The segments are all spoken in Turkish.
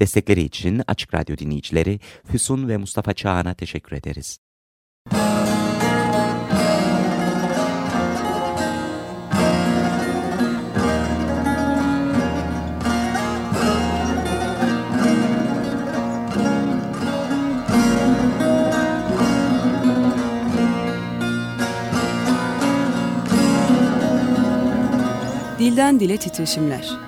Destekleri için Açık Radyo dinleyicileri Füsun ve Mustafa Çağan'a teşekkür ederiz. Dilden Dile Titreşimler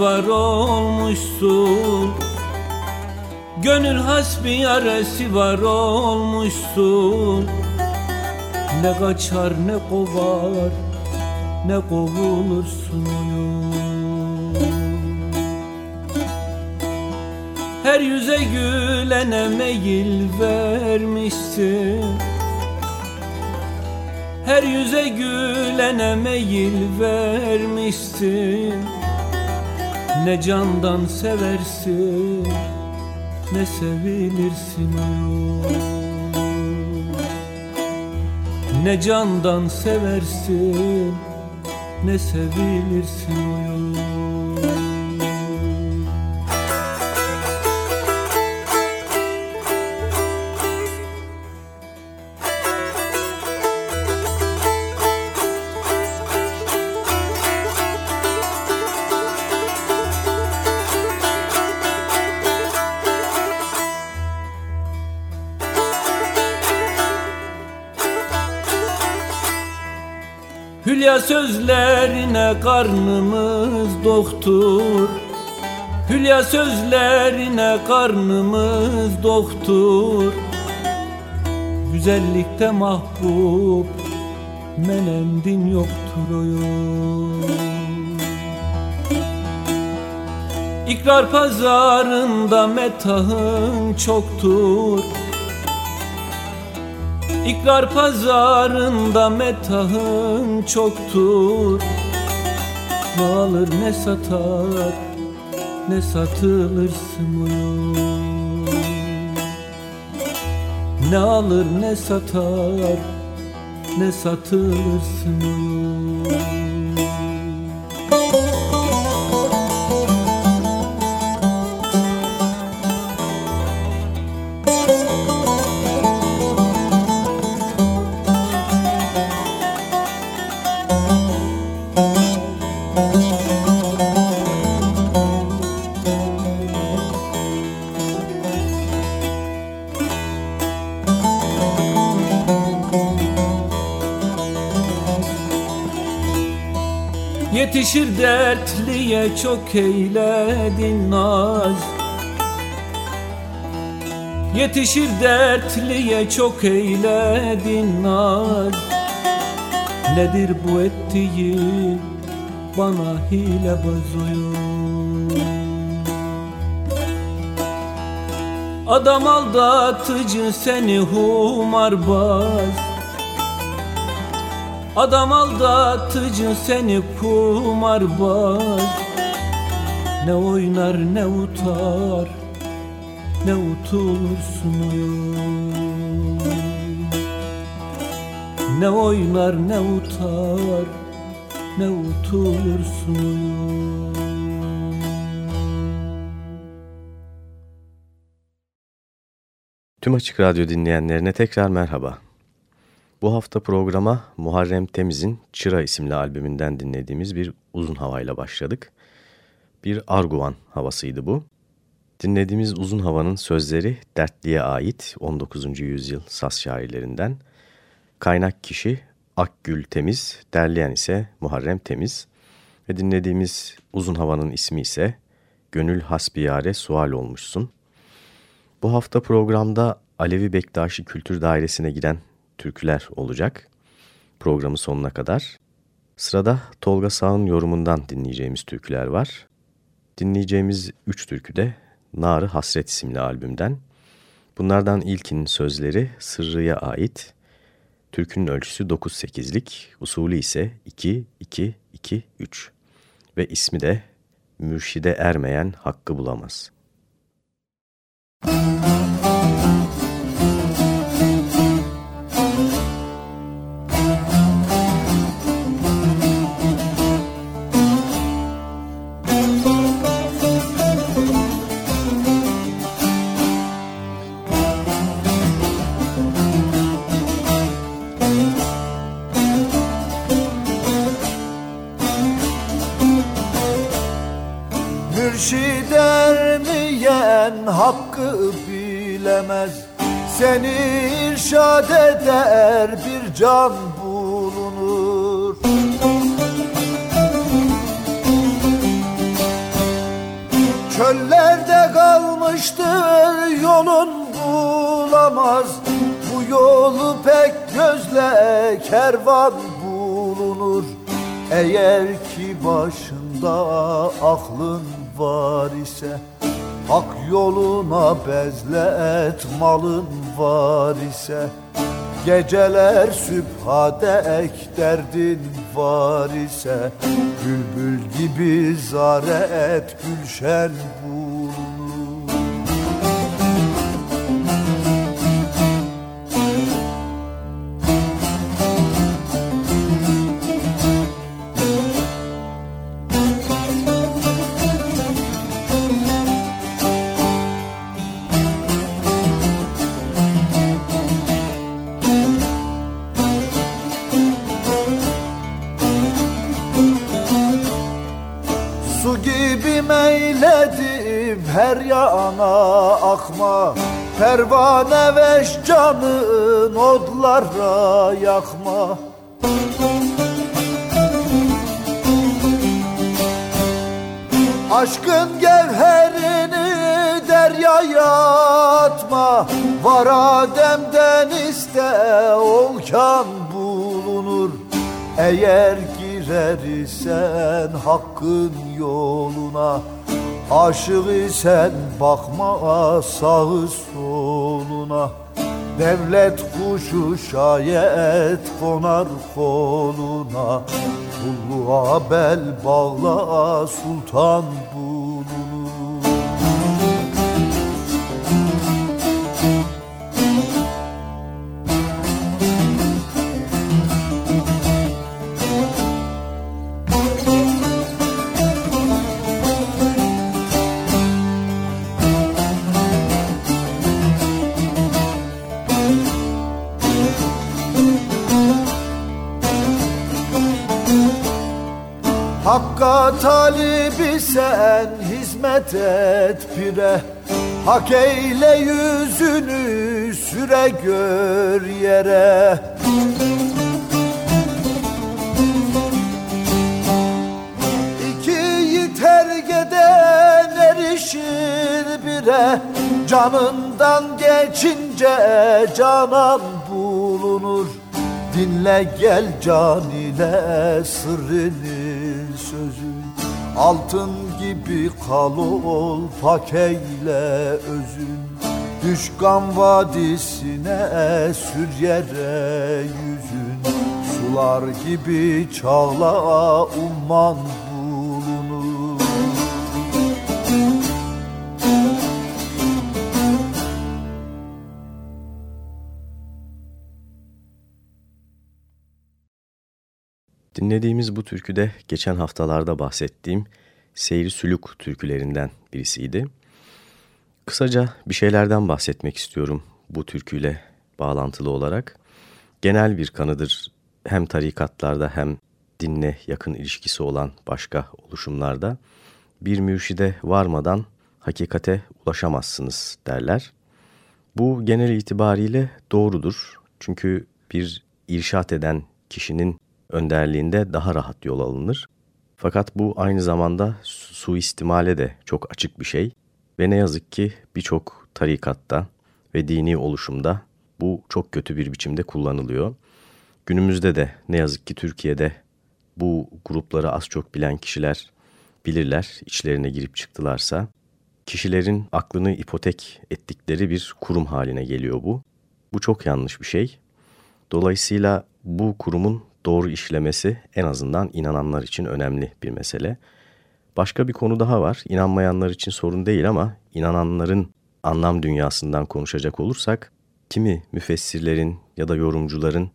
Var olmuşsun. Gönül hasbi yaresi var olmuşsun. Ne kaçar ne kovar ne kovulursun Her yüze gülene meyil vermişsin. Her yüze gülene meyil vermişsin ne candan seversin ne sevilirsin Ne candan seversin ne sevilirsin sözlerine karnımız doktur. Hülya sözlerine karnımız doktur. Güzellikte mahbub menendin yoktur oyun. İkrar pazarında metahın çoktur İkrar pazarında metahın çoktur. Ne alır ne satar ne satılırsın uyum Ne alır ne satar ne satılırsın uyum Yetişir dertliye çok eyledin naz. Yetişir dertliye çok eyledin naz. Nedir bu ettiğin? Bana hile bozuyor. Adam aldatıcı seni humarbaz Adam aldatıcı seni kumarbaz Ne oynar ne utar Ne utulursun Ne oynar ne utar Ne utulursun Tüm Açık Radyo dinleyenlerine tekrar merhaba. Bu hafta programa Muharrem Temiz'in Çıra isimli albümünden dinlediğimiz bir uzun havayla başladık. Bir Arguvan havasıydı bu. Dinlediğimiz uzun havanın sözleri Dertli'ye ait 19. yüzyıl Saz şairlerinden. Kaynak kişi Akgül Temiz, derleyen ise Muharrem Temiz ve dinlediğimiz uzun havanın ismi ise Gönül Hasbiyare Sual Olmuşsun. Bu hafta programda Alevi Bektaşi Kültür Dairesi'ne giden türküler olacak programın sonuna kadar. Sırada Tolga Sağ'ın yorumundan dinleyeceğimiz türküler var. Dinleyeceğimiz üç türkü de Narı Hasret isimli albümden. Bunlardan ilkinin sözleri Sırrı'ya ait. Türkünün ölçüsü 9-8'lik, usulü ise 2-2-2-3 ve ismi de Mürşide ermeyen hakkı bulamaz. Müzik can bulunur. Çöllerde kalmıştır yolun bulamaz. Bu yolu pek gözle kervan bulunur. Eğer ki başında aklın var ise Hak yoluna bezlet malın var ise Geceler sübhade ek derdin var ise Bülbül gibi zare et gülşen her yana akma Pervane veş canın odlara yakma. Aşkın gevherini deryaya atma Var Adem'den iste olkan bulunur. Eğer girer isen hakkın yoluna Aşık isen bakma sağı soluna. Devlet kuşu şayet konar koluna. Kulluğa bel bağla sultan hizmet et pire Hak eyle yüzünü süre gör yere. İki yiğit ergeden erişir bire. Canından geçince canan bulunur. Dinle gel can ile sırrını Altın gibi kal ol pak eyle özün. Düşkan vadisine sür yere yüzün. Sular gibi çağla umman Dinlediğimiz bu türküde geçen haftalarda bahsettiğim Seyri Sülük türkülerinden birisiydi. Kısaca bir şeylerden bahsetmek istiyorum bu türküyle bağlantılı olarak. Genel bir kanıdır hem tarikatlarda hem dinle yakın ilişkisi olan başka oluşumlarda. Bir mürşide varmadan hakikate ulaşamazsınız derler. Bu genel itibariyle doğrudur. Çünkü bir irşat eden kişinin önderliğinde daha rahat yol alınır. Fakat bu aynı zamanda suistimale de çok açık bir şey ve ne yazık ki birçok tarikatta ve dini oluşumda bu çok kötü bir biçimde kullanılıyor. Günümüzde de ne yazık ki Türkiye'de bu grupları az çok bilen kişiler bilirler, içlerine girip çıktılarsa. Kişilerin aklını ipotek ettikleri bir kurum haline geliyor bu. Bu çok yanlış bir şey. Dolayısıyla bu kurumun doğru işlemesi en azından inananlar için önemli bir mesele. Başka bir konu daha var. İnanmayanlar için sorun değil ama inananların anlam dünyasından konuşacak olursak kimi müfessirlerin ya da yorumcuların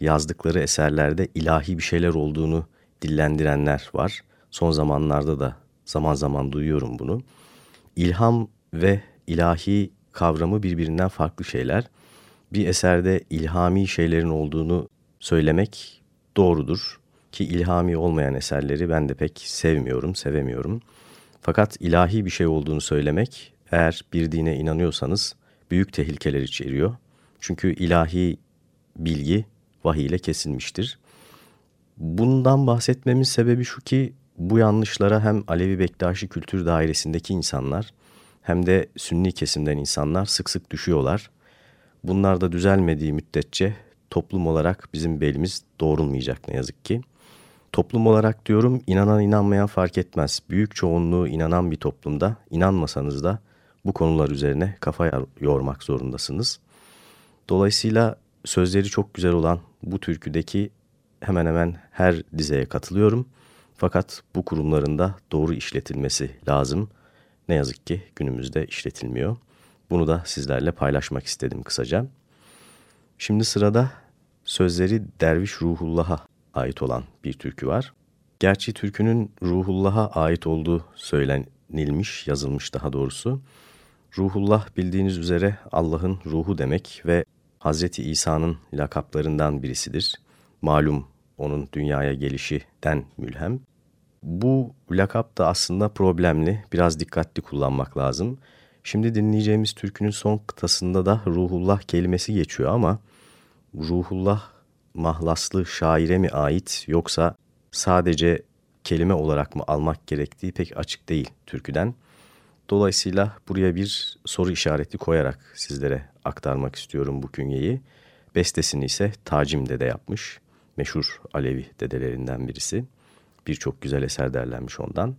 yazdıkları eserlerde ilahi bir şeyler olduğunu dillendirenler var. Son zamanlarda da zaman zaman duyuyorum bunu. İlham ve ilahi kavramı birbirinden farklı şeyler. Bir eserde ilhami şeylerin olduğunu söylemek doğrudur ki ilhami olmayan eserleri ben de pek sevmiyorum, sevemiyorum. Fakat ilahi bir şey olduğunu söylemek eğer bir dine inanıyorsanız büyük tehlikeler içeriyor. Çünkü ilahi bilgi vahiy ile kesilmiştir. Bundan bahsetmemin sebebi şu ki bu yanlışlara hem Alevi Bektaşi Kültür Dairesi'ndeki insanlar hem de Sünni kesimden insanlar sık sık düşüyorlar. Bunlar da düzelmediği müddetçe toplum olarak bizim belimiz doğrulmayacak ne yazık ki. Toplum olarak diyorum inanan inanmayan fark etmez. Büyük çoğunluğu inanan bir toplumda inanmasanız da bu konular üzerine kafa yormak zorundasınız. Dolayısıyla sözleri çok güzel olan bu türküdeki hemen hemen her dizeye katılıyorum. Fakat bu kurumların da doğru işletilmesi lazım. Ne yazık ki günümüzde işletilmiyor. Bunu da sizlerle paylaşmak istedim kısaca. Şimdi sırada sözleri Derviş Ruhullah'a ait olan bir türkü var. Gerçi türkünün Ruhullah'a ait olduğu söylenilmiş, yazılmış daha doğrusu. Ruhullah bildiğiniz üzere Allah'ın ruhu demek ve Hazreti İsa'nın lakaplarından birisidir. Malum onun dünyaya gelişiden mülhem. Bu lakap da aslında problemli, biraz dikkatli kullanmak lazım. Şimdi dinleyeceğimiz türkünün son kıtasında da ruhullah kelimesi geçiyor ama ruhullah mahlaslı şaire mi ait yoksa sadece kelime olarak mı almak gerektiği pek açık değil türküden. Dolayısıyla buraya bir soru işareti koyarak sizlere aktarmak istiyorum bu künyeyi. Bestesini ise Tacim Dede yapmış. Meşhur Alevi dedelerinden birisi. Birçok güzel eser derlenmiş ondan.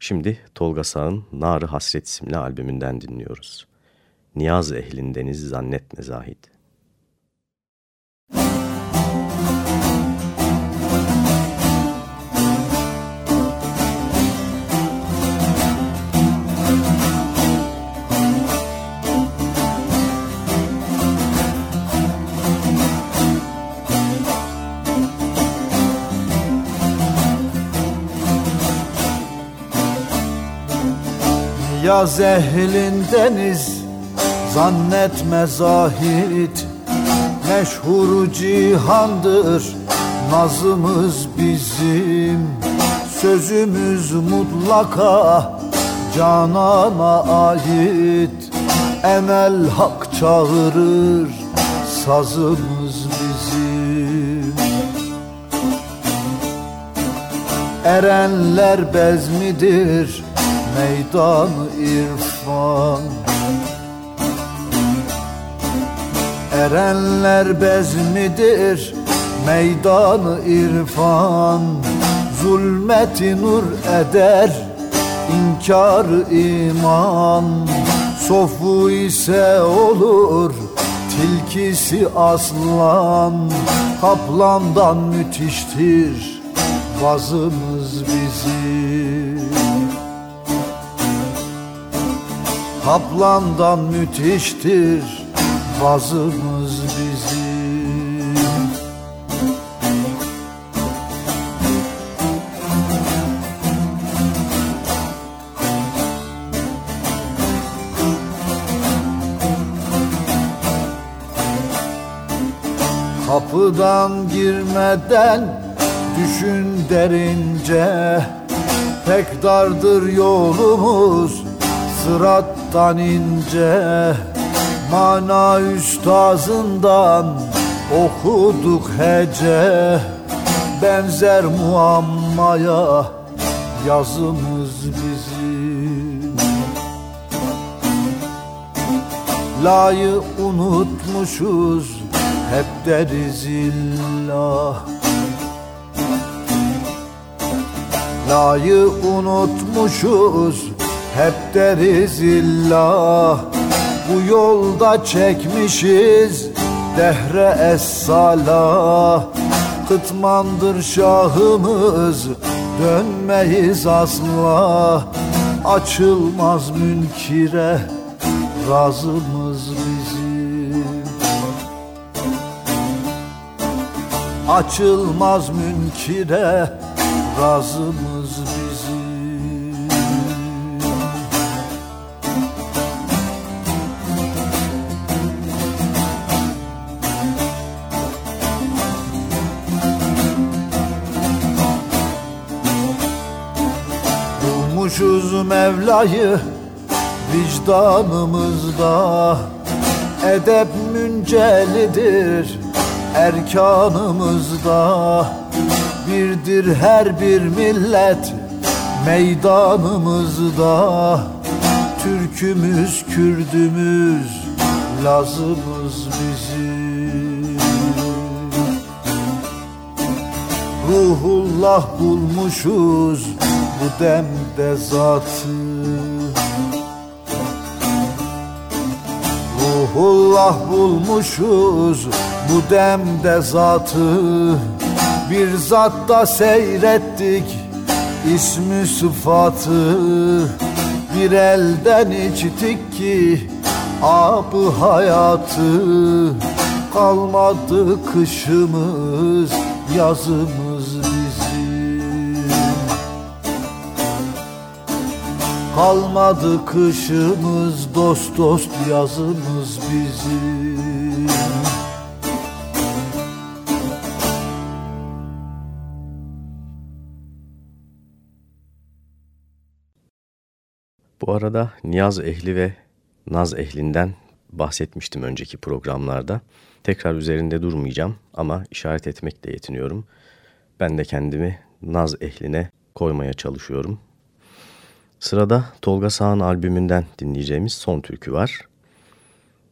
Şimdi Tolga Sağ'ın Narı Hasret isimli albümünden dinliyoruz. Niyaz ehlindeniz zannetme Zahid. Yaz ehlindeniz zannetme zahit Meşhur cihandır nazımız bizim. Sözümüz mutlaka canana ait. Emel hak çağırır sazımız bizim. Erenler bezmidir meydan irfan Erenler bezmidir meydan irfan Zulmeti nur eder inkar iman. Sofu ise olur tilkisi aslan. Kaplandan müthiştir vazımız bizim. Kaplandan müthiştir vazımız bizim. Kapıdan girmeden düşün derince. Pek dardır yolumuz sırattan ince Mana üstazından Okuduk hece. Benzer muammaya yazımız bizim La'yı unutmuşuz hep deriz illah La'yı unutmuşuz hep deriz illah Bu yolda çekmişiz dehre es-salah Kıtmandır şahımız dönmeyiz asla. Açılmaz münkire razımız bizim. Açılmaz münkire razımız Bulmuşuz Mevla'yı vicdanımızda. Edep müncelidir erkanımızda. Birdir her bir millet meydanımızda. Türkümüz, Kürdümüz, Lazımız bizim. Ruhullah bulmuşuz bu demde zatı. Ruhullah bulmuşuz bu demde zatı. Bir zatta seyrettik ismi sıfatı. Bir elden içtik ki abı hayatı. Kalmadı kışımız yazımız Kalmadı kışımız dost dost yazımız bizim Bu arada niyaz ehli ve naz ehlinden bahsetmiştim önceki programlarda. Tekrar üzerinde durmayacağım ama işaret etmekle yetiniyorum. Ben de kendimi naz ehline koymaya çalışıyorum. Sırada Tolga Sağan albümünden dinleyeceğimiz son türkü var.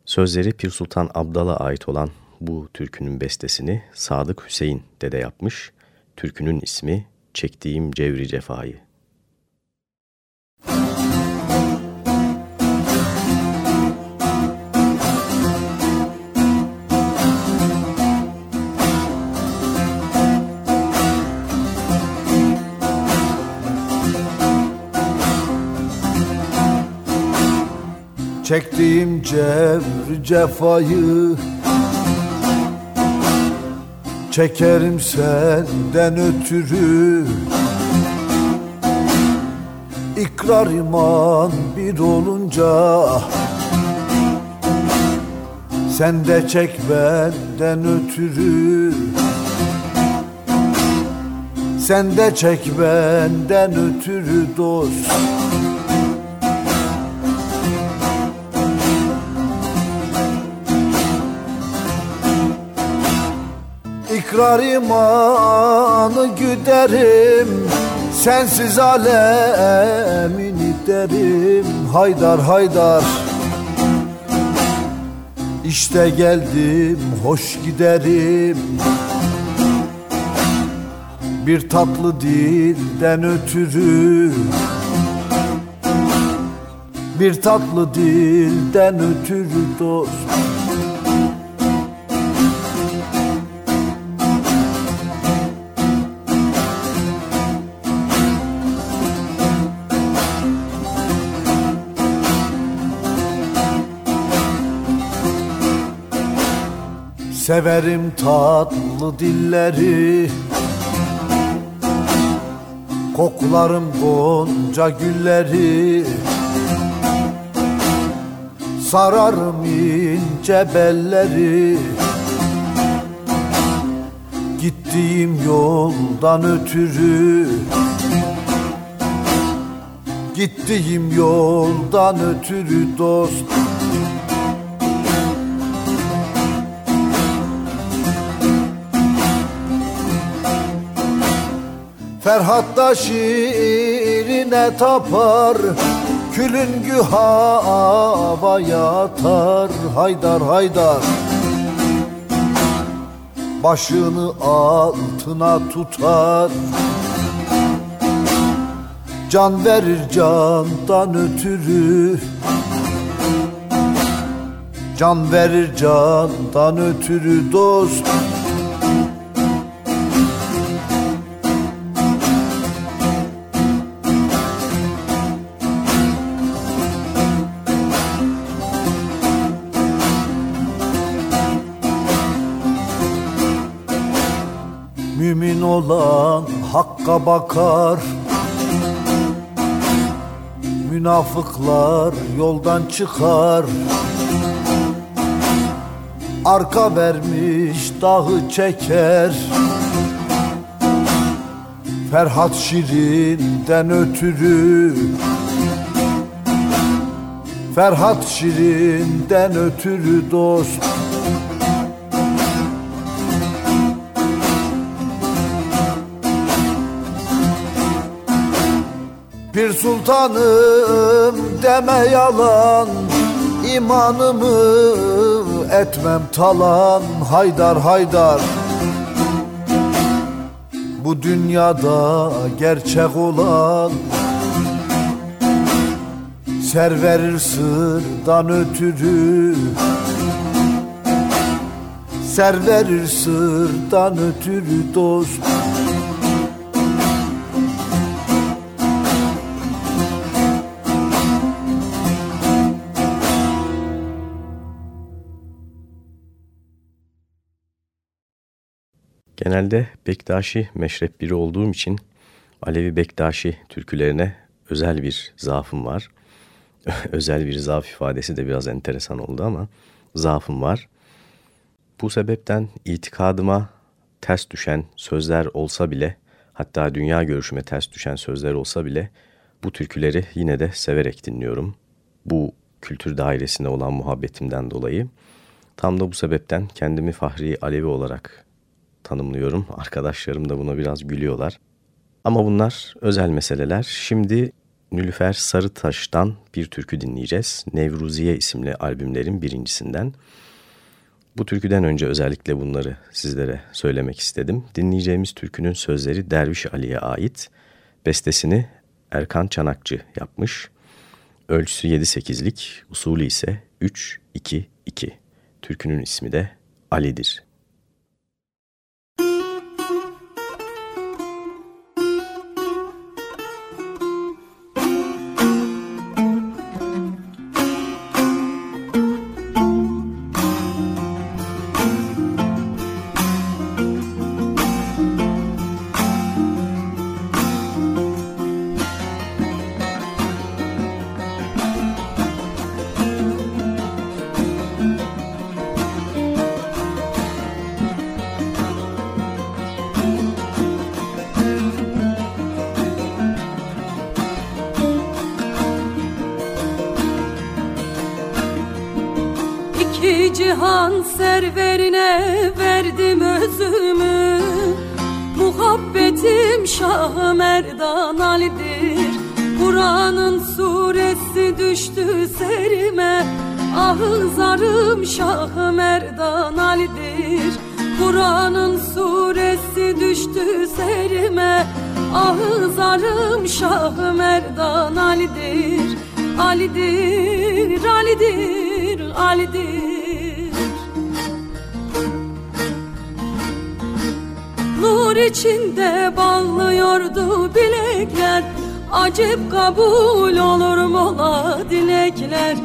Sözleri Pir Sultan Abdal'a ait olan bu türkünün bestesini Sadık Hüseyin dede yapmış. Türkünün ismi Çektiğim Cevri Cefayı. Çektiğim cevr cefayı Çekerim senden ötürü İkrar iman bir olunca Sen de çek benden ötürü Sen de çek benden ötürü dost İkrar imanı güderim Sensiz alemin derim. Haydar haydar. İşte geldim hoş giderim. Bir tatlı dilden ötürü Bir tatlı dilden ötürü dost Severim tatlı dilleri. Koklarım gonca gülleri. Sararım ince belleri. Gittiğim yoldan ötürü. Gittiğim yoldan ötürü dost Ferhat da şiirine tapar Külüngü havaya atar. Haydar haydar. Başını altına tutar. Can verir candan ötürü. Can verir candan ötürü dost hakka bakar. Münafıklar yoldan çıkar. Arka vermiş dağı çeker. Ferhat Şirin'den ötürü. Ferhat Şirin'den ötürü dost Bir sultanım deme yalan. İmanımı etmem talan. Haydar haydar. Bu dünyada gerçek olan Ser verir sırdan ötürü. Ser verir sırdan ötürü dost Genelde Bektaşi meşrep biri olduğum için Alevi Bektaşi türkülerine özel bir zaafım var. özel bir zaaf ifadesi de biraz enteresan oldu ama zaafım var. Bu sebepten itikadıma ters düşen sözler olsa bile hatta dünya görüşüme ters düşen sözler olsa bile bu türküleri yine de severek dinliyorum. Bu kültür dairesine olan muhabbetimden dolayı tam da bu sebepten kendimi Fahri Alevi olarak tanımlıyorum. Arkadaşlarım da buna biraz gülüyorlar. Ama bunlar özel meseleler. Şimdi Nülüfer Sarıtaş'tan bir türkü dinleyeceğiz. Nevruziye isimli albümlerin birincisinden. Bu türküden önce özellikle bunları sizlere söylemek istedim. Dinleyeceğimiz türkünün sözleri Derviş Ali'ye ait. Bestesini Erkan Çanakçı yapmış. Ölçüsü 7-8'lik, usulü ise 3-2-2. Türkünün ismi de Ali'dir. Cihan serverine verdim özümü. Muhabbetim Şah Merdan Ali'dir. Kur'an'ın suresi düştü serime. Ahızarım Şah Merdan Ali'dir. Kur'an'ın suresi düştü serime. Ahızarım Şah Merdan Ali'dir. Ali'dir, Ali'dir, Ali'dir Nur içinde bağlıyordu bilekler. Acep kabul olur mola dilekler?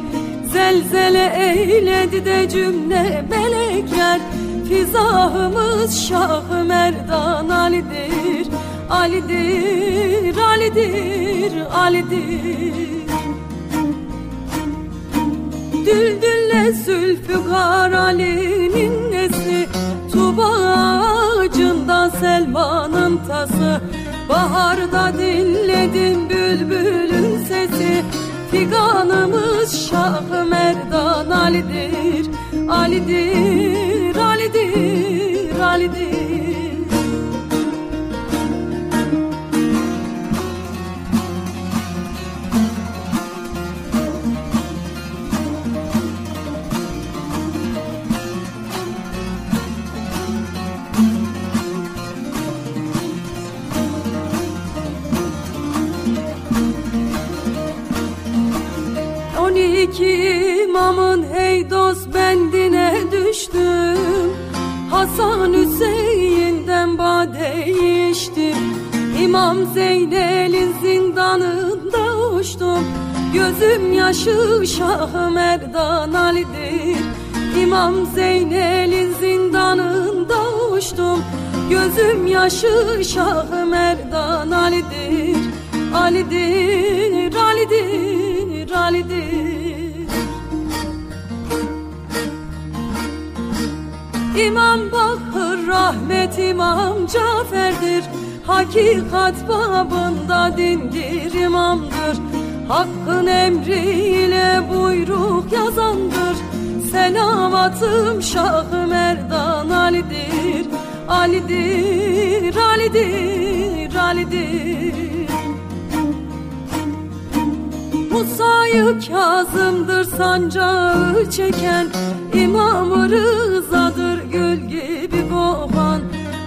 Zelzele eyledi de cümle melekler. Fizahımız Şah Merdan Ali'dir. Ali'dir, Ali'dir, Ali'dir. Düldülle Zülfikar Ali'nin nesi? Tuba ağacında Selma'nın tası Baharda dinledim bülbülün sesi. Figanımız Şah Merdan Ali'dir Ali'dir, Ali'dir, Ali'dir iki imamın hey dost bendine düştüm. Hasan Hüseyin'den bade içtim İmam Zeynel'in zindanında uçtum. Gözüm yaşı Şah Merdan Ali'dir. İmam Zeynel'in zindanında uçtum. Gözüm yaşı Şah Merdan Ali'dir. Ali'dir, Ali'dir, Ali'dir İmam Bakır rahmet İmam Cafer'dir. Hakikat babında dindir imamdır. Hakkın emriyle buyruk yazandır. Selavatım Şah Merdan Ali'dir. Ali'dir, Ali'dir, Ali'dir Musa'yı Kazım'dır sancağı çeken İmam Rıza'dır gül gibi kovan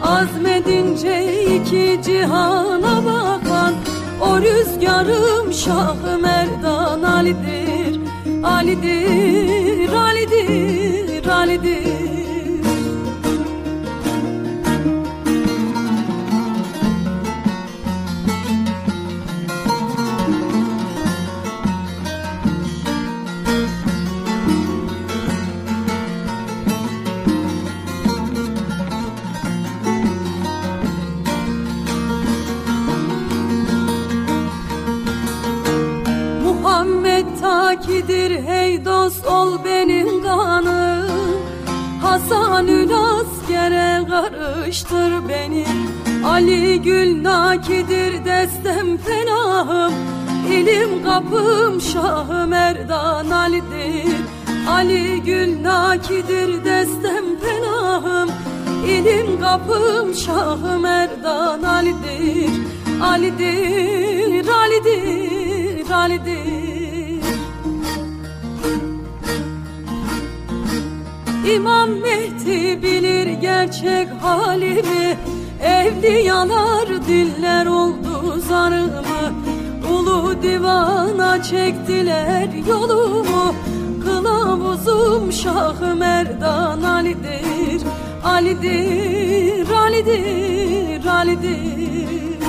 Azmedince iki cihana bakan O rüzgarım Şah Merdan Ali'dir Ali'dir, Ali'dir, Ali'dir takidir hey dost ol benim kanım Hasanül askere karıştır beni. Ali Gül nakidir destem fenahım. İlim kapım Şah Merdan Ali'dir. Ali Gül nakidir destem fenahım. İlim kapım Şah Merdan Ali'dir. Ali'dir, Ali'dir, Ali'dir İmam Mehdi bilir gerçek halimi. Evliyalar diller oldu zarımı. Ulu divana çektiler yolumu. Kılavuzum Şah Merdan Ali'dir. Ali'dir, Ali'dir, Ali'dir.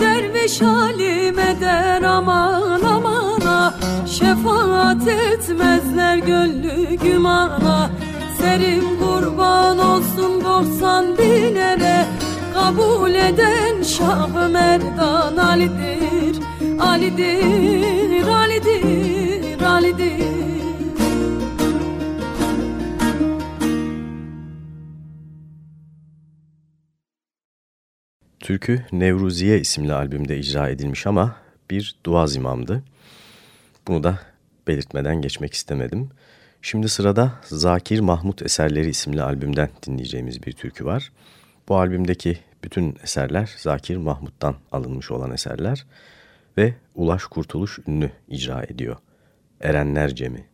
Derviş alim eder aman amana Şefaat etmezler gönlü gümana Serim kurban olsun doksan binere Kabul eden Şah Merdan Ali'dir Ali'dir, Ali'dir, Ali'dir. Türkü Nevruziye isimli albümde icra edilmiş ama bir duaz imamdı. Bunu da belirtmeden geçmek istemedim. Şimdi sırada Zakir Mahmut Eserleri isimli albümden dinleyeceğimiz bir türkü var. Bu albümdeki bütün eserler Zakir Mahmut'tan alınmış olan eserler ve Ulaş Kurtuluş ünlü icra ediyor. Erenler Cemi.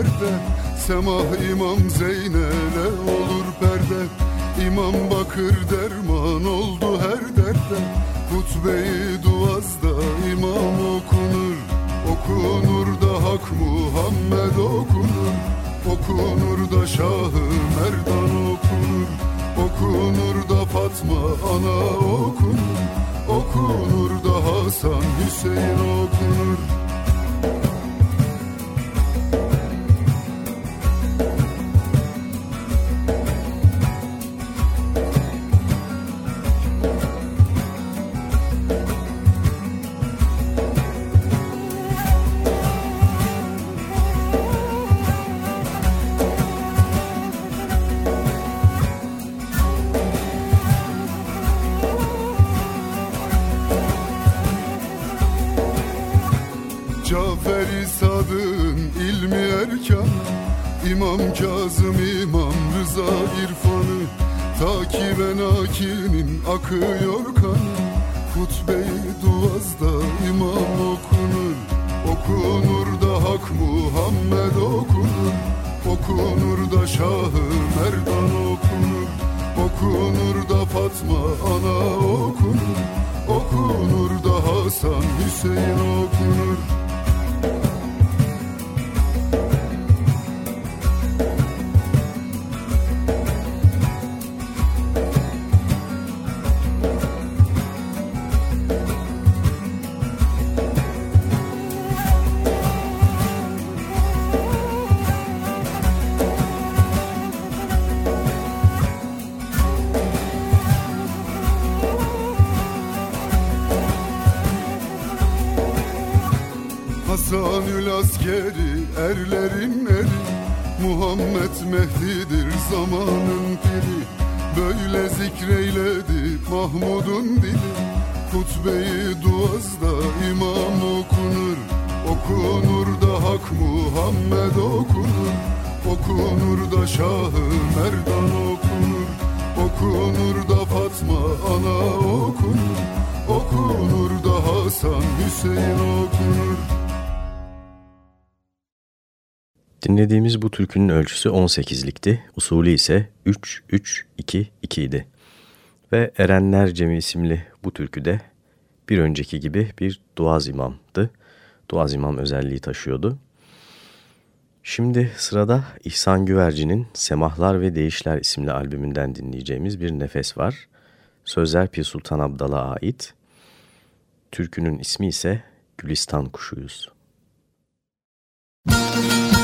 Derde Semah İmam Zeynel'e olur perde. İmam Bakır derman oldu her derde. Hutbeyi duazda imam okunur. Okunur da Hak Muhammed okunur. Okunur da Şahı Merdan okunur. Okunur da Fatma ana okunur. Okunur da Hasan Hüseyin okunur Askeri erlerin eri Muhammed Mehdi'dir zamanın piri Böyle zikreyledi Mahmud'un dili. Hutbeyi duazda imam okunur. Okunur da Hak Muhammed okunur. Okunur da Şahı Merdan okunur. Okunur da Fatma ana okunur. Okunur da Hasan Hüseyin okunur Dinlediğimiz bu türkünün ölçüsü 18'likti, usulü ise 3-3-2-2 idi. Ve Erenler Cemi isimli bu türküde bir önceki gibi bir duaz imamdı. Duaz imam özelliği taşıyordu. Şimdi sırada İhsan Güverci'nin Semahlar ve Değişler isimli albümünden dinleyeceğimiz bir nefes var. Sözler Pir Sultan Abdal'a ait. Türkünün ismi ise Gülistan Kuşuyuz. Müzik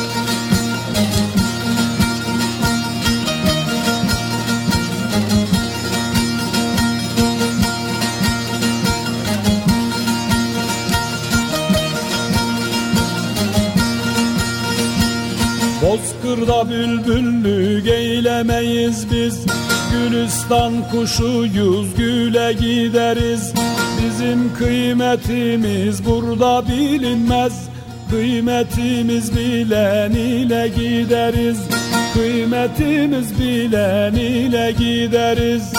Bozkırda bülbüllük eylemeyiz biz. Gülistan kuşuyuz güle gideriz. Bizim kıymetimiz burada bilinmez. Kıymetimiz bilen ile gideriz. Kıymetimiz bilen ile gideriz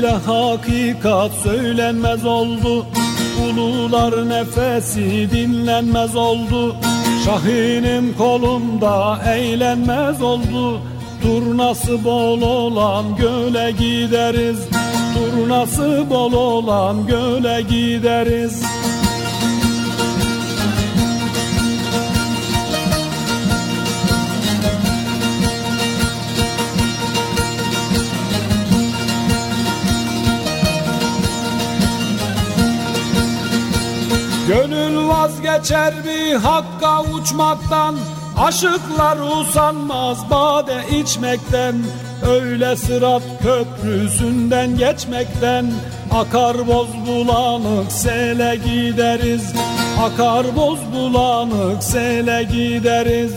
ile hakikat söylenmez oldu. Ulular nefesi dinlenmez oldu. Şahinim kolumda eğlenmez oldu. Turnası bol olan göle gideriz. Turnası bol olan göle gideriz Vazgeçer bir hakka uçmaktan Aşıklar usanmaz bade içmekten. Öyle sırat köprüsünden geçmekten Akar boz bulanık sele gideriz. Akar boz bulanık sele gideriz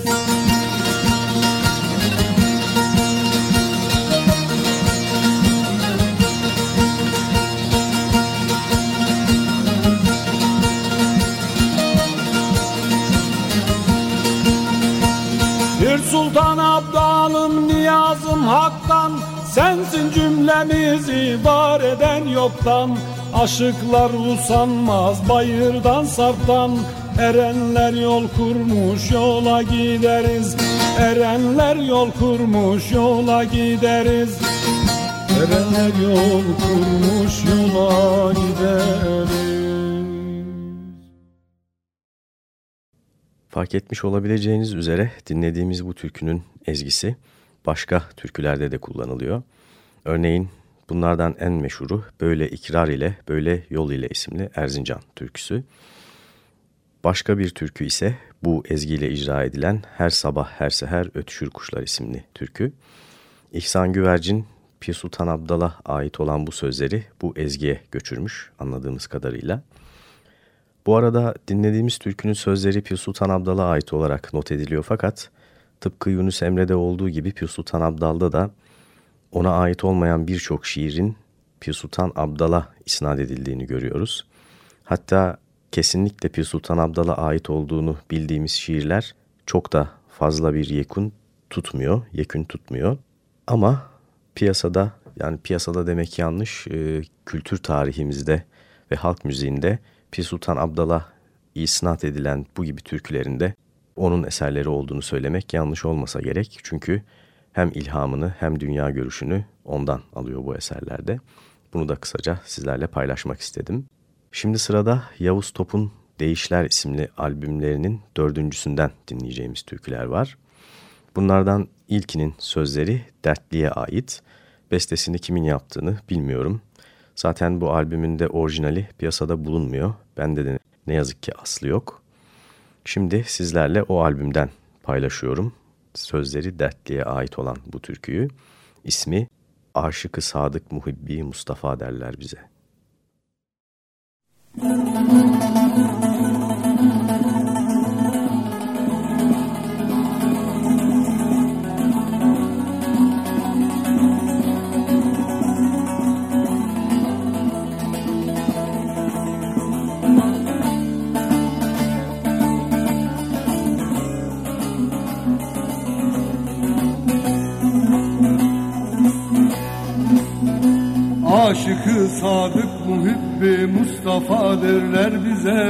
lazım haktan Sensin cümlemizi var eden yoktan. Aşıklar usanmaz bayırdan sarptan Erenler yol kurmuş yola gideriz. Erenler yol kurmuş yola gideriz. Erenler yol kurmuş yola gideriz Fark etmiş olabileceğiniz üzere dinlediğimiz bu türkünün ezgisi başka türkülerde de kullanılıyor. Örneğin bunlardan en meşhuru Böyle ikrar ile Böyle Yol ile isimli Erzincan türküsü. Başka bir türkü ise bu ezgiyle icra edilen Her Sabah Her Seher Ötüşür Kuşlar isimli türkü. İhsan Güvercin Pir Sultan Abdal'a ait olan bu sözleri bu ezgiye göçürmüş anladığımız kadarıyla. Bu arada dinlediğimiz türkünün sözleri Pir Sultan Abdal'a ait olarak not ediliyor fakat tıpkı Yunus Emre'de olduğu gibi Pir Sultan Abdal'da da ona ait olmayan birçok şiirin Pir Sultan Abdal'a isnat edildiğini görüyoruz. Hatta kesinlikle Pir Sultan Abdal'a ait olduğunu bildiğimiz şiirler çok da fazla bir yekun tutmuyor, yekün tutmuyor. Ama piyasada yani piyasada demek yanlış, e, kültür tarihimizde ve halk müziğinde Pir Sultan Abdal'a isnat edilen bu gibi türkülerinde onun eserleri olduğunu söylemek yanlış olmasa gerek. Çünkü hem ilhamını hem dünya görüşünü ondan alıyor bu eserlerde. Bunu da kısaca sizlerle paylaşmak istedim. Şimdi sırada Yavuz Top'un Değişler isimli albümlerinin dördüncüsünden dinleyeceğimiz türküler var. Bunlardan ilkinin sözleri Dertli'ye ait. Bestesini kimin yaptığını bilmiyorum. Zaten bu albümün de orijinali piyasada bulunmuyor. Bende de ne yazık ki aslı yok. Şimdi sizlerle o albümden paylaşıyorum. Sözleri Dertli'ye ait olan bu türküyü. İsmi Aşıkı Sadık Muhibbi Mustafa derler bize. Müzik sadık muhibbi Mustafa derler bize.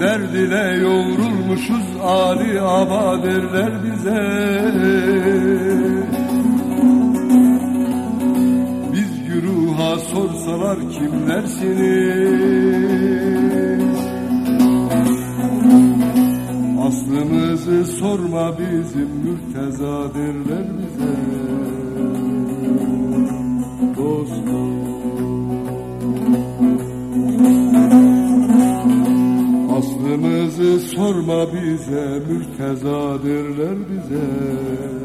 Derd ile yoğrulmuşuz Ali Aba derler bize. Biz güruha sorsalar kimlersiniz sorma bizim mürteza derler bize. Dostum. Aslımızı sorma bize mürteza derler bize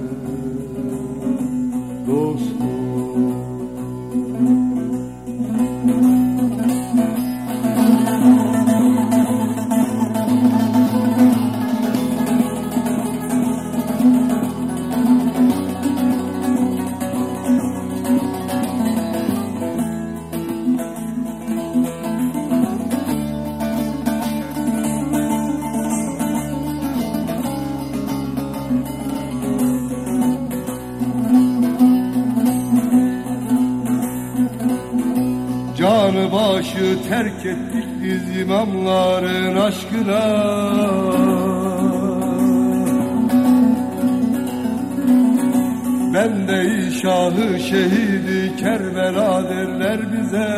başı terk ettik biz imamların aşkına. Ben de şahı şehidi Kerbela derler bize.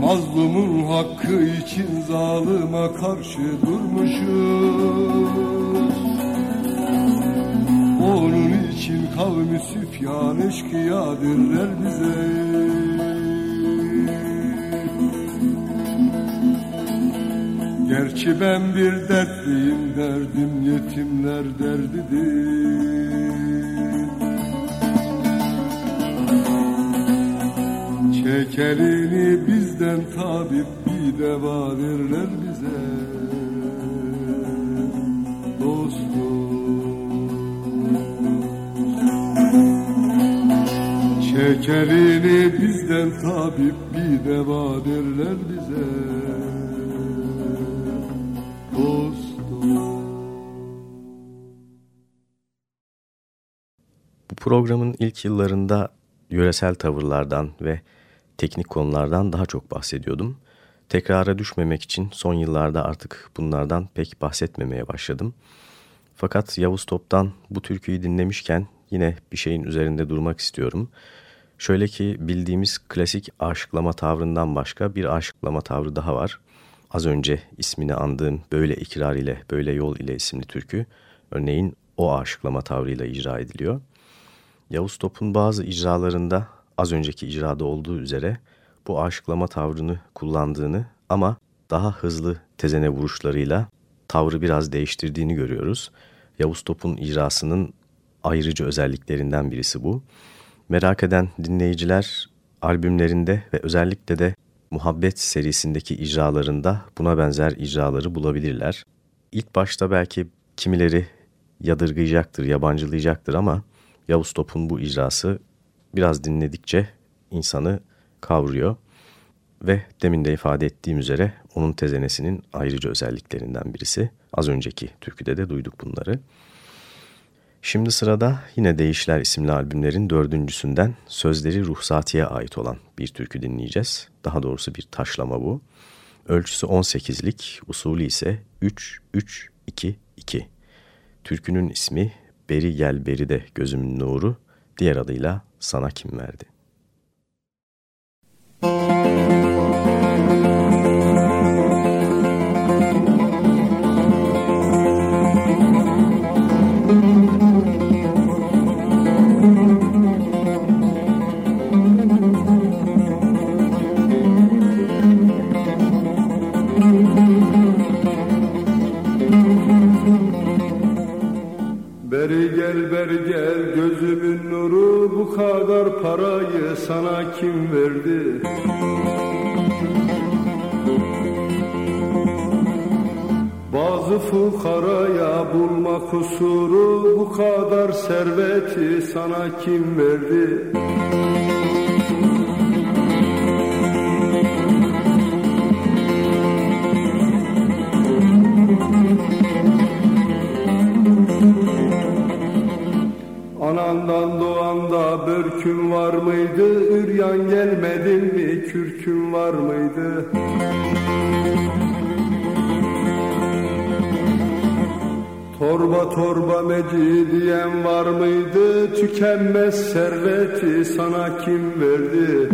Mazlumun hakkı için zalıma karşı durmuşuz. Onun için kavmi süfyan eşkıya derler bize. Gerçi ben bir dertliyim derdim yetimler derdidir. Çek elini bizden tabip bir deva derler bize Şekerini bizden tabip bir deva derler bize Bu programın ilk yıllarında yöresel tavırlardan ve teknik konulardan daha çok bahsediyordum. Tekrara düşmemek için son yıllarda artık bunlardan pek bahsetmemeye başladım. Fakat Yavuz Top'tan bu türküyü dinlemişken yine bir şeyin üzerinde durmak istiyorum. Şöyle ki bildiğimiz klasik aşıklama tavrından başka bir aşıklama tavrı daha var. Az önce ismini andığım Böyle ikrar ile Böyle Yol ile isimli türkü örneğin o aşıklama tavrıyla icra ediliyor. Yavuz Top'un bazı icralarında az önceki icrada olduğu üzere bu aşıklama tavrını kullandığını ama daha hızlı tezene vuruşlarıyla tavrı biraz değiştirdiğini görüyoruz. Yavuz Top'un icrasının ayrıcı özelliklerinden birisi bu. Merak eden dinleyiciler albümlerinde ve özellikle de Muhabbet serisindeki icralarında buna benzer icraları bulabilirler. İlk başta belki kimileri yadırgayacaktır, yabancılayacaktır ama Yavuz Top'un bu icrası biraz dinledikçe insanı kavruyor ve demin de ifade ettiğim üzere onun tezenesinin ayrıca özelliklerinden birisi. Az önceki türküde de duyduk bunları. Şimdi sırada yine Değişler isimli albümlerin dördüncüsünden sözleri ruhsatiye ait olan bir türkü dinleyeceğiz. Daha doğrusu bir taşlama bu. Ölçüsü 18'lik, usulü ise 3-3-2-2. Türkünün ismi Beri Gel Beri de Gözümün Nuru, diğer adıyla Sana Kim Verdi? Müzik kadar parayı sana kim verdi? Bazı fukaraya bulma kusuru bu kadar serveti sana kim verdi? Börkün var mıydı? Üryan gelmedin mi? Kürkün var mıydı? Torba torba mecidiyen var mıydı? Tükenmez serveti sana kim verdi?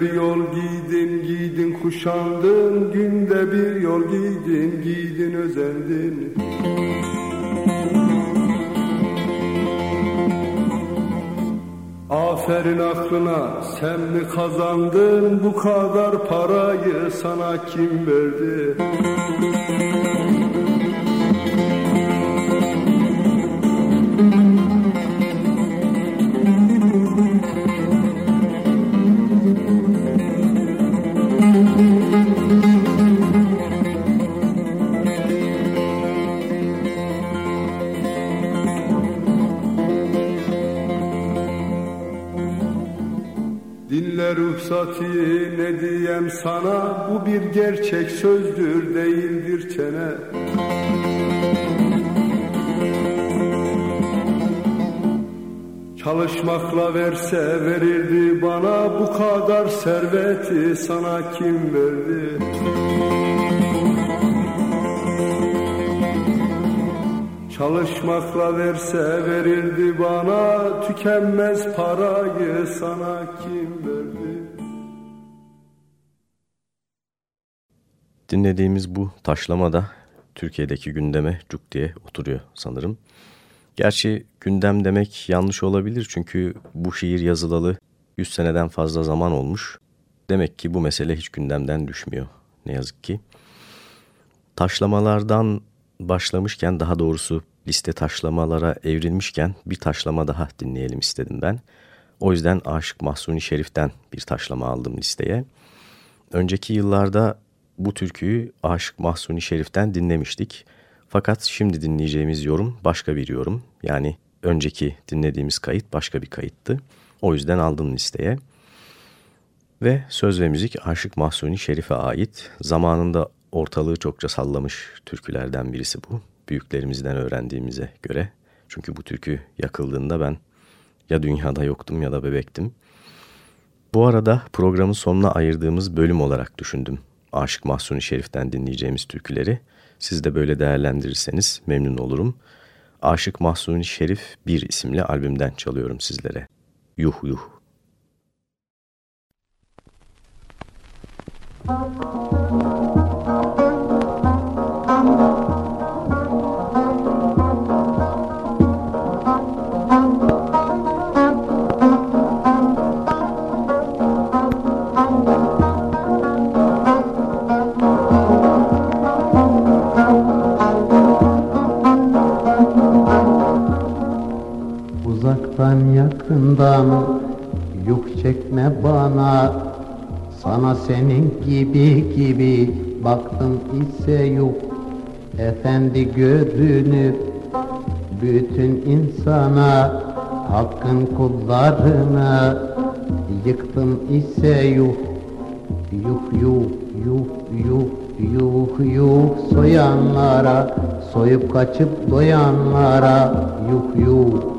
Bir yol giydin, giydin kuşandın. Günde bir yol giydin, giydin özendin. Aferin aklına sen mi kazandın Bu kadar parayı? Sana kim verdi ruhsati ne diyem sana Bu bir gerçek sözdür değildir çene Çalışmakla verse verirdi bana Bu kadar serveti sana kim verdi? Çalışmakla verse verirdi bana Tükenmez parayı sana kim Dinlediğimiz bu taşlama da Türkiye'deki gündeme cuk diye oturuyor sanırım. Gerçi gündem demek yanlış olabilir çünkü bu şiir yazılalı 100 seneden fazla zaman olmuş. Demek ki bu mesele hiç gündemden düşmüyor ne yazık ki. Taşlamalardan başlamışken daha doğrusu liste taşlamalara evrilmişken bir taşlama daha dinleyelim istedim ben. O yüzden Aşık Mahsuni Şerif'ten bir taşlama aldım listeye. Önceki yıllarda bu türküyü Aşık Mahsuni Şerif'ten dinlemiştik. Fakat şimdi dinleyeceğimiz yorum başka bir yorum. Yani önceki dinlediğimiz kayıt başka bir kayıttı. O yüzden aldım listeye. Ve söz ve müzik Aşık Mahsuni Şerif'e ait. Zamanında ortalığı çokça sallamış türkülerden birisi bu. Büyüklerimizden öğrendiğimize göre. Çünkü bu türkü yakıldığında ben ya dünyada yoktum ya da bebektim. Bu arada programın sonuna ayırdığımız bölüm olarak düşündüm. Aşık Mahsuni Şerif'ten dinleyeceğimiz türküleri. Siz de böyle değerlendirirseniz memnun olurum. Aşık Mahsuni Şerif 1 isimli albümden çalıyorum sizlere. Yuh yuh. Yakından Yük çekme bana. Sana senin gibi gibi Baktım ise yok. Efendi görünüp Bütün insana Hakkın kullarına Yıktım ise yuh Yuh yuh yuh yuh yuh yuh Soyanlara Soyup kaçıp doyanlara. Yuh yuh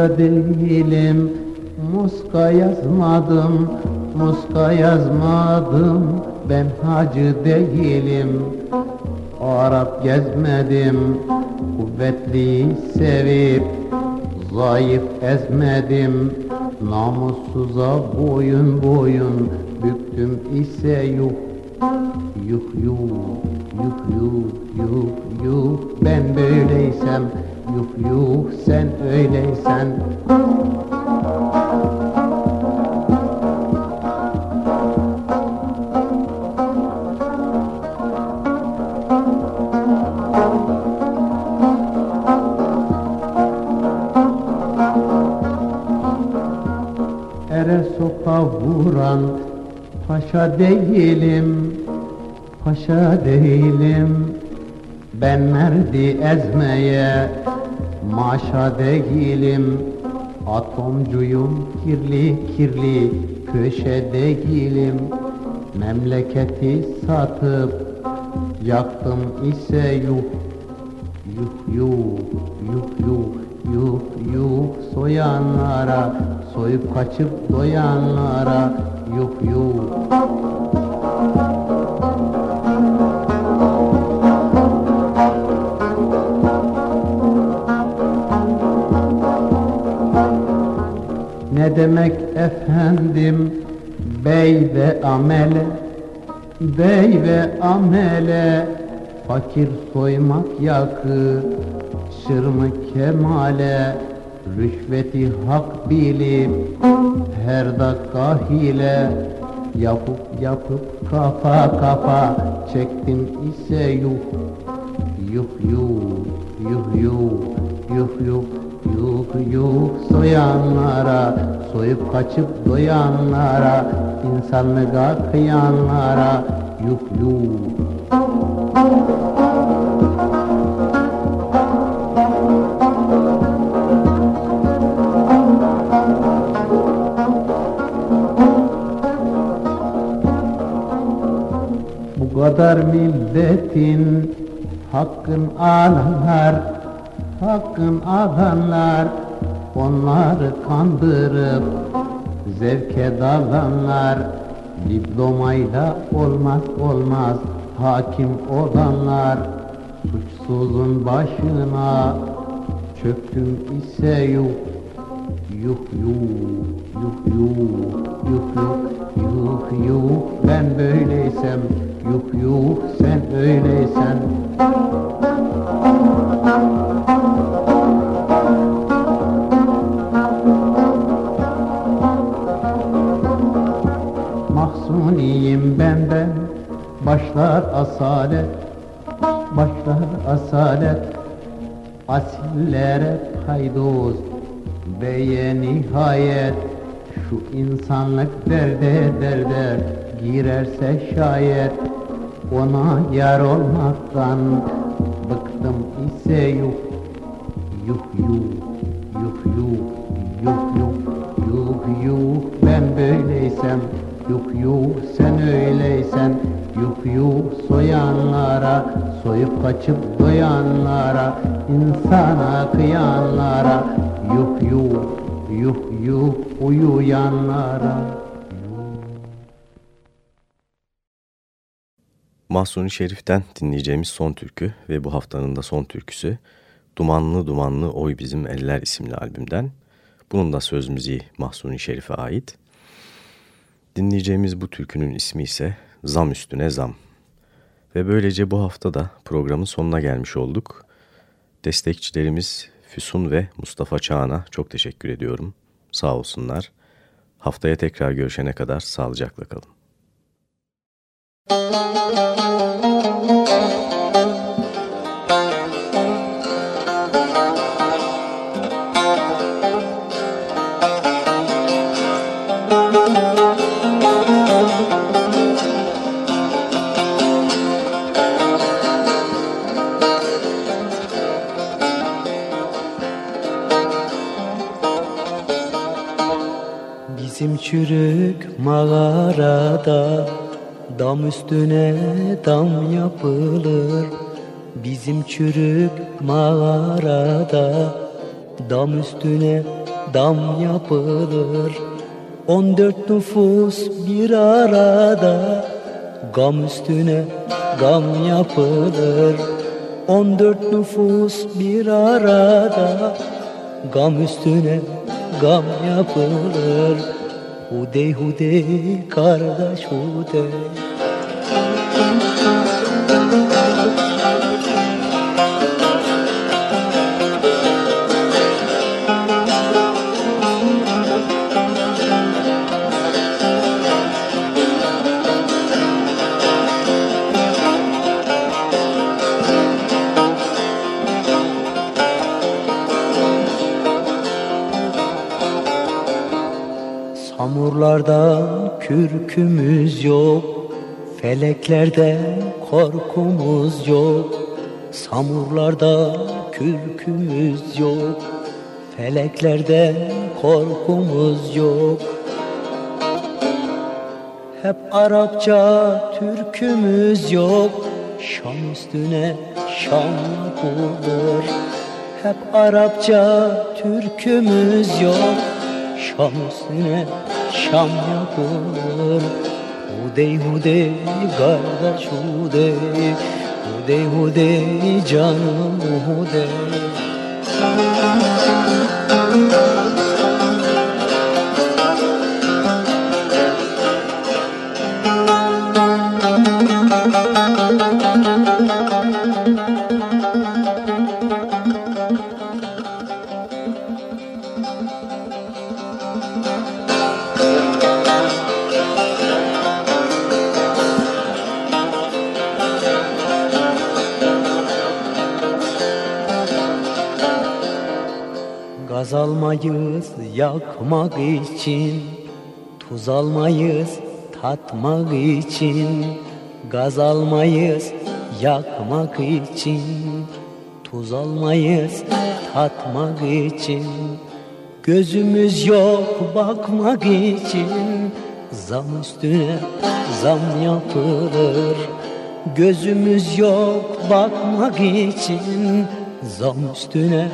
hoca değilim Muska yazmadım, muska yazmadım Ben hacı değilim. Arap gezmedim Kuvvetli sevip Zayıf ezmedim. Namussuza boyun boyun Büktüm ise yuh. Yuh yuh Yuh yuh yuh yuh Ben böyleysem Yuh yuh sen öyleysen. Ere sopa vuran paşa değilim Paşa değilim. Ben merdi ezmeye maşa değilim Atomcuyum kirli kirli köşe değilim. Memleketi satıp yaktım ise yuh Yuh yuh yuh yuh yuh yuh soyanlara Soyup kaçıp doyanlara yuh yuh Ne demek efendim? Bey ve amele Bey ve amele. Fakir soymak yakı Şırmı kemale. Rüşveti hak bilip Her dakika hile. Yapıp yapıp kafa kafa Çektim ise yuh. Yuh yuh yuh yuh yuh yuh Yuh yuh soyanlara, soyup kaçıp doyanlara, insanlığa kıyanlara, yuh yuh. Kadar milletin hakkın alanlar hakkın adanlar Onları kandırıp zevke dalanlar Diplomayla olmaz olmaz hakim olanlar Suçsuzun başına çöktüm ise yuh Yuh yuh, yuh yuh, yuh yuh, yuh yuh. Ben böyleysem, yuh yuh sen öyleysen. Mahzuniyim benden, başlar asalet Başlar asalet, asillere paydoz Beye nihayet Şu insanlık derde derde Girerse şayet Ona yar olmaktan Bıktım ise yuh. Yuh yuh Yuh yuh Yuh yuh Yuh yuh Ben böyleysem. Yuh yuh sen öyleysen. Yuh yuh soyanlara Soyup kaçıp doyanlara insana kıyanlara Yuh yuh Yuh yuh uyuyanlara Mahsuni Şerif'ten dinleyeceğimiz son türkü ve bu haftanın da son türküsü Dumanlı Dumanlı Oy Bizim Eller isimli albümden. Bunun da söz müziği Mahsuni Şerif'e ait. Dinleyeceğimiz bu türkünün ismi ise Zam Üstüne Zam. Ve böylece bu hafta da programın sonuna gelmiş olduk. Destekçilerimiz Füsun ve Mustafa Çağan'a çok teşekkür ediyorum. Sağ olsunlar. Haftaya tekrar görüşene kadar sağlıcakla kalın. Çürük mağarada Dam üstüne dam yapılır. Bizim çürük mağarada Dam üstüne dam yapılır. On dört nüfus bir arada Gam üstüne gam yapılır. On dört nüfus bir arada Gam üstüne gam yapılır कुदे हूते कर छूत Samurlardan kürkümüz yok Feleklerden korkumuz yok. Samurlardan kürkümüz yok Feleklerden korkumuz yok. Hep Arapça türkümüz yok Şam üstüne Şam yapılır Hep Arapça türkümüz yok Şam üstüne Şam yapılır Hudey hudey kardeş hudey Hudey hudey canım hudey Gaz yakmak için Tuz almayız tatmak için Gaz almayız yakmak için Tuz almayız tatmak için. Gözümüz yok bakmak için Zam üstüne zam yapılır. Gözümüz yok bakmak için Zam üstüne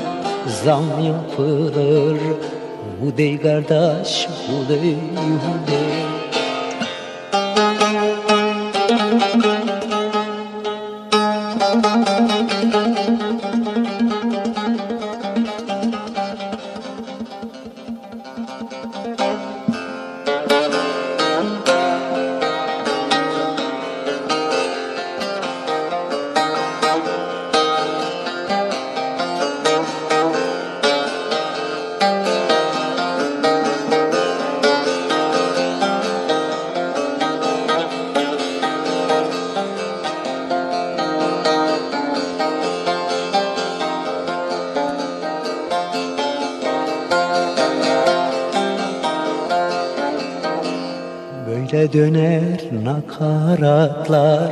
zam yapılır Hudey kardeş hudey hudey Böyle döner nakaratlar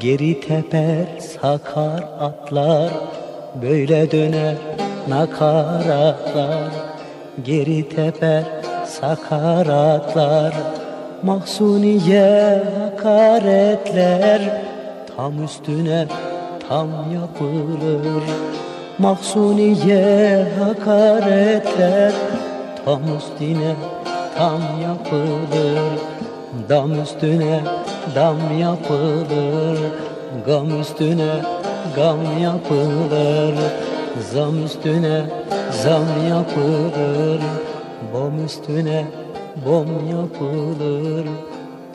Geri teper sakar atlar. Böyle döner nakaratlar Geri teper sakaratlar Mahsuniye hakaretler Tam üstüne tam yapılır. Mahsuniye hakaretler Tam üstüne tam yapılır Dam üstüne dam yapılır Gam üstüne gam yapılır. Zam üstüne zam yapılır Bom üstüne bom yapılır.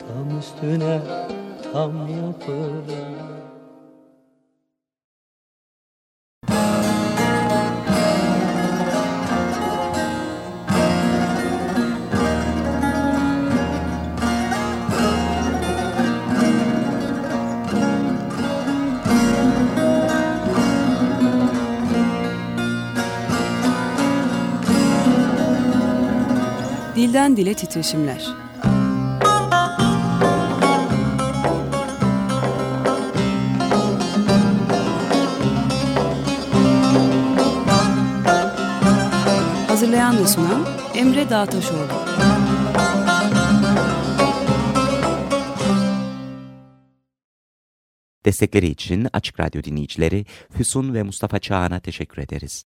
Tam üstüne tam yapılır Dilden dile titreşimler. Hazırlayan ve sunan Emre Dağtaşoğlu. Destekleri için Açık Radyo dinleyicileri Füsun ve Mustafa Çağan'a teşekkür ederiz.